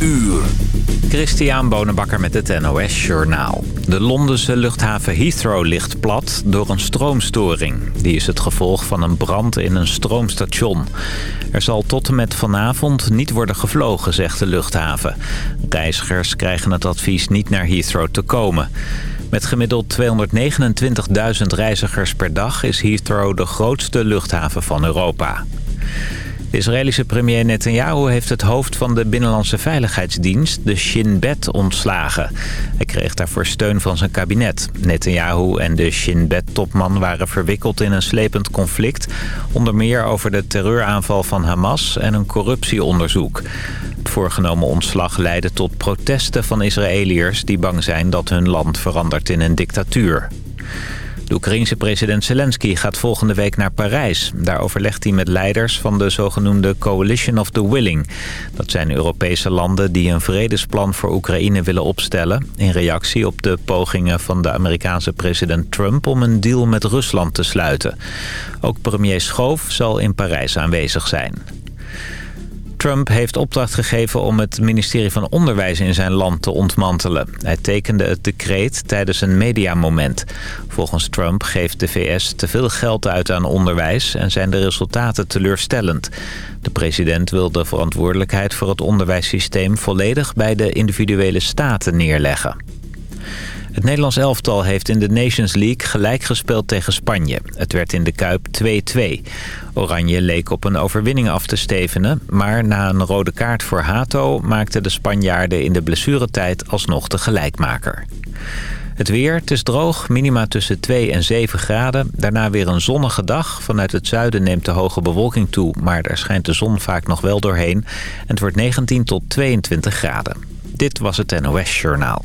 uur. Christian Bonenbakker met het NOS Journaal. De Londense luchthaven Heathrow ligt plat door een stroomstoring. Die is het gevolg van een brand in een stroomstation. Er zal tot en met vanavond niet worden gevlogen, zegt de luchthaven. Reizigers krijgen het advies niet naar Heathrow te komen. Met gemiddeld 229.000 reizigers per dag is Heathrow de grootste luchthaven van Europa. De Israëlische premier Netanyahu heeft het hoofd van de Binnenlandse Veiligheidsdienst, de Shin Bet, ontslagen. Hij kreeg daarvoor steun van zijn kabinet. Netanyahu en de Shin Bet-topman waren verwikkeld in een slepend conflict... onder meer over de terreuraanval van Hamas en een corruptieonderzoek. Het voorgenomen ontslag leidde tot protesten van Israëliërs... die bang zijn dat hun land verandert in een dictatuur. De Oekraïense president Zelensky gaat volgende week naar Parijs. Daar overlegt hij met leiders van de zogenoemde Coalition of the Willing. Dat zijn Europese landen die een vredesplan voor Oekraïne willen opstellen... in reactie op de pogingen van de Amerikaanse president Trump... om een deal met Rusland te sluiten. Ook premier Schoof zal in Parijs aanwezig zijn. Trump heeft opdracht gegeven om het ministerie van Onderwijs in zijn land te ontmantelen. Hij tekende het decreet tijdens een mediamoment. Volgens Trump geeft de VS te veel geld uit aan onderwijs en zijn de resultaten teleurstellend. De president wil de verantwoordelijkheid voor het onderwijssysteem volledig bij de individuele staten neerleggen. Het Nederlands elftal heeft in de Nations League gelijk gespeeld tegen Spanje. Het werd in de Kuip 2-2. Oranje leek op een overwinning af te stevenen... maar na een rode kaart voor Hato maakten de Spanjaarden in de blessuretijd alsnog de gelijkmaker. Het weer, het is droog, minima tussen 2 en 7 graden. Daarna weer een zonnige dag. Vanuit het zuiden neemt de hoge bewolking toe... maar er schijnt de zon vaak nog wel doorheen. En het wordt 19 tot 22 graden. Dit was het NOS Journaal.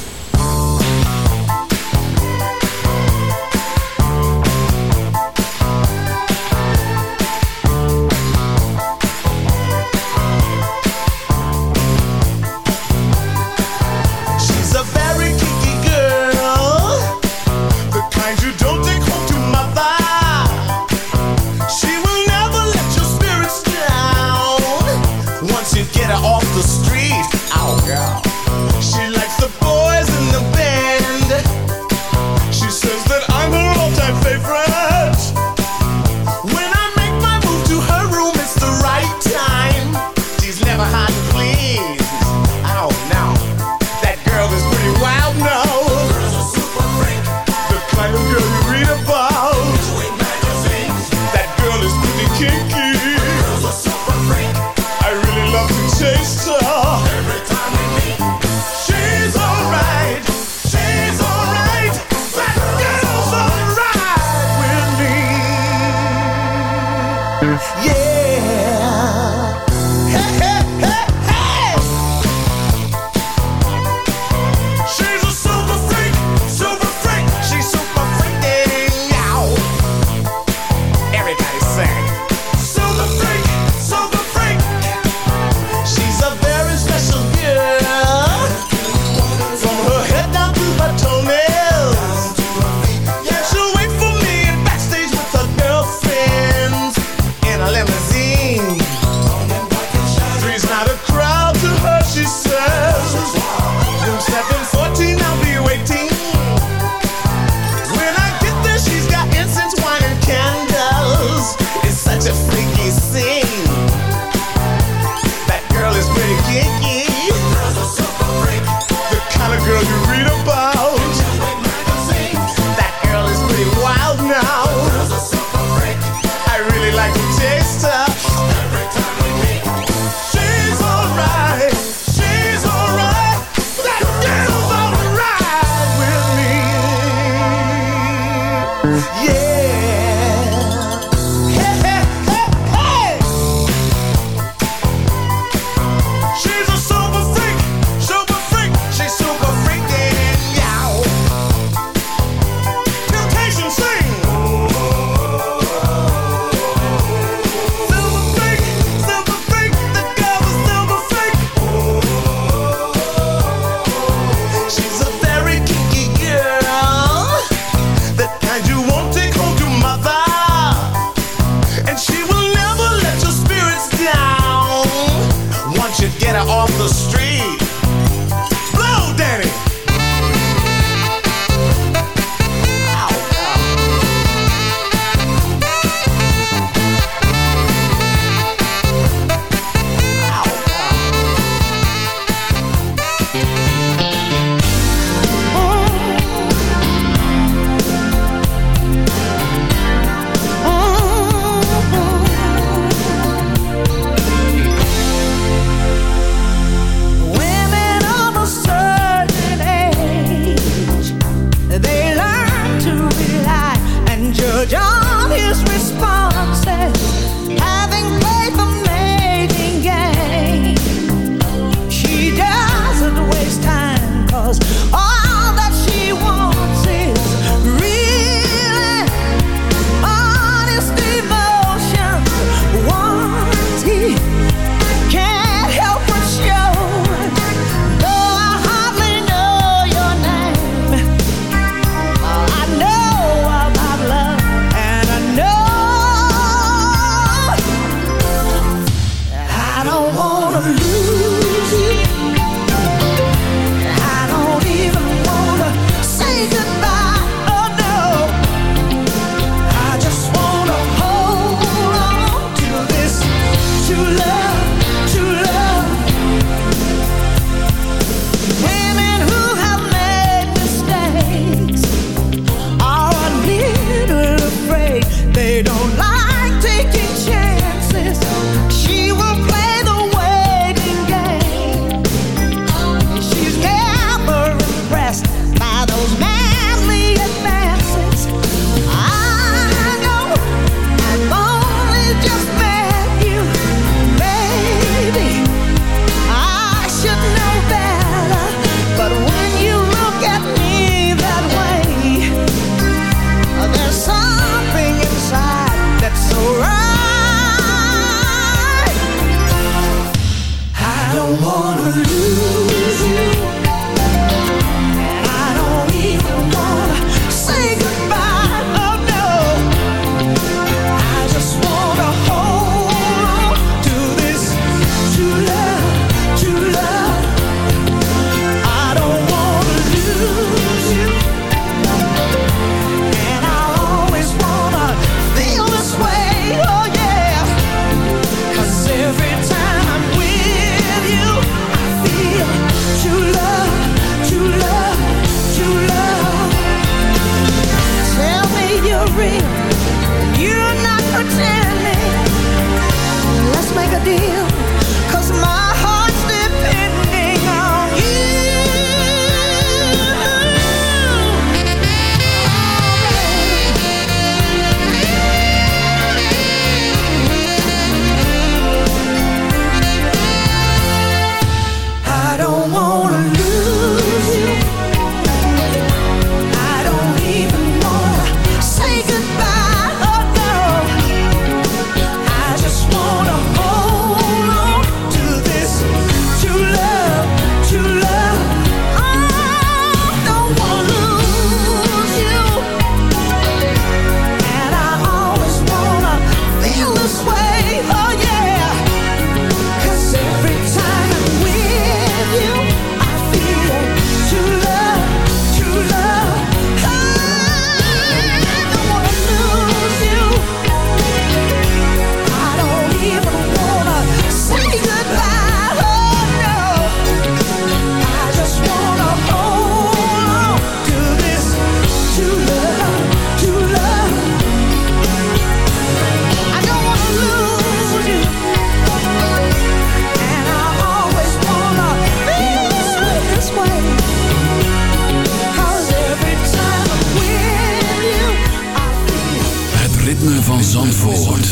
van Zandvoort.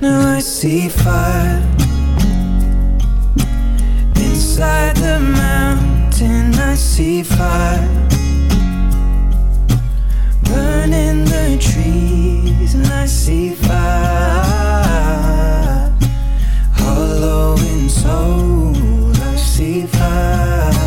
Now I see fire inside the mountain. I see fire burning the trees, and I see fire hollow in soul. I see fire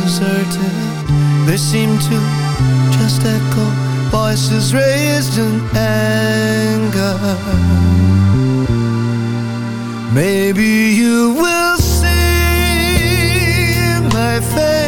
deserted. They seem to just echo Voices raised in anger. Maybe you will see my face.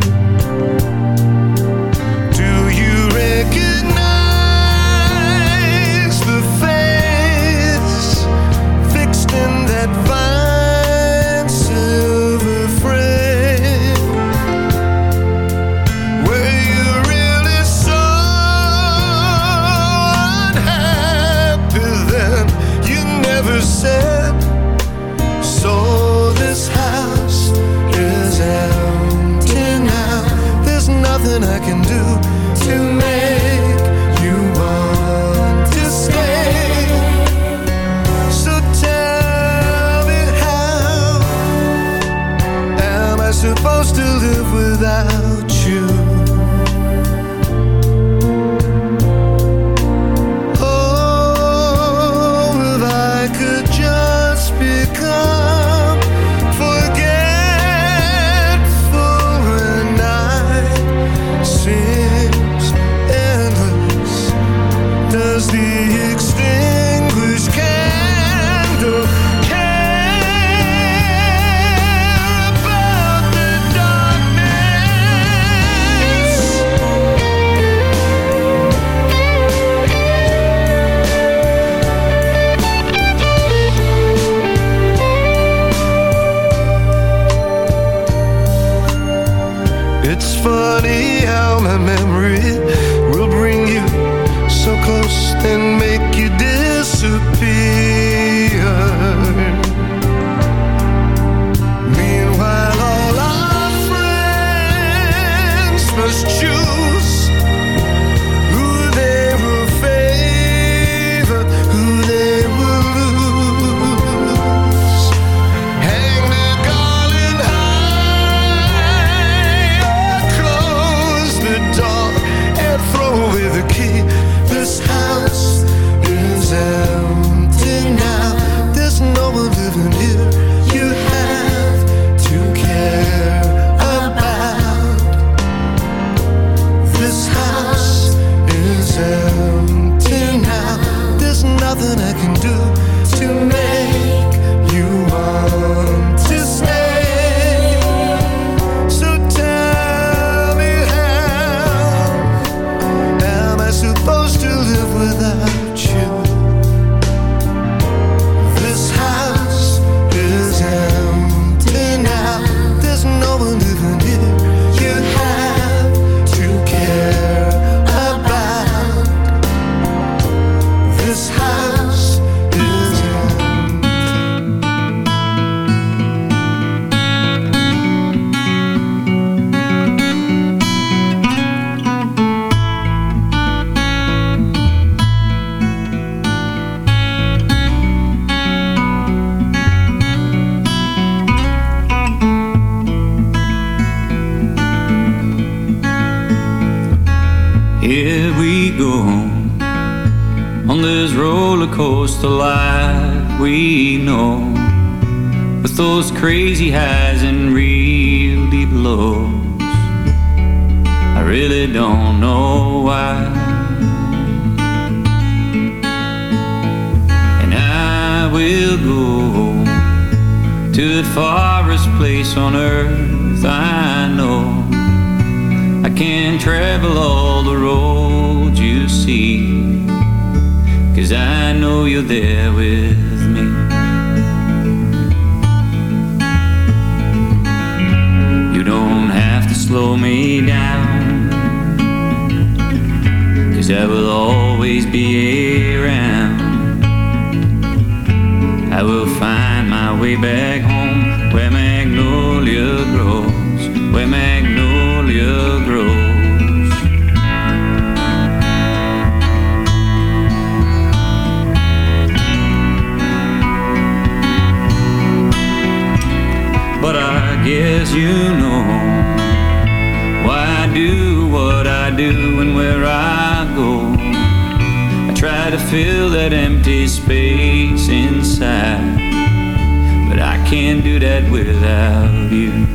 I can do to make without you.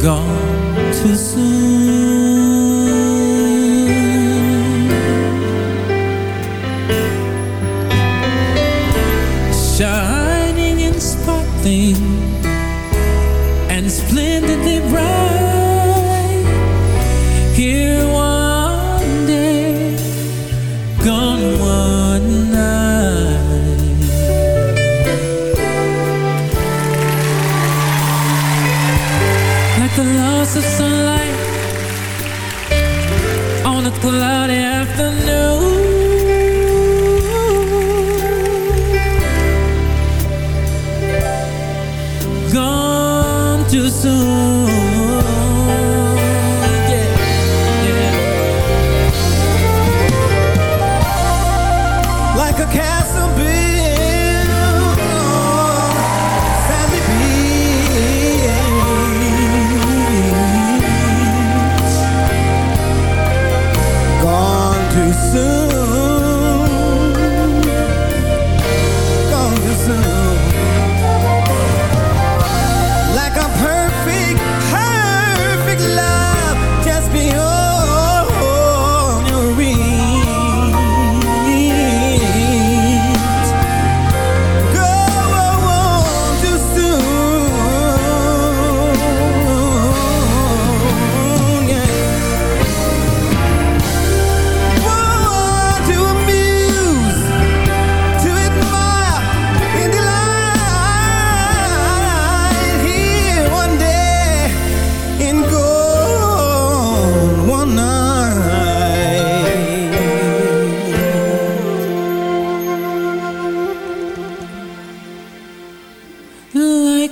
gone too soon.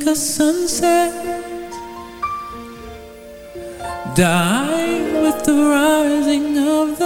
the sunset, dying with the rising of the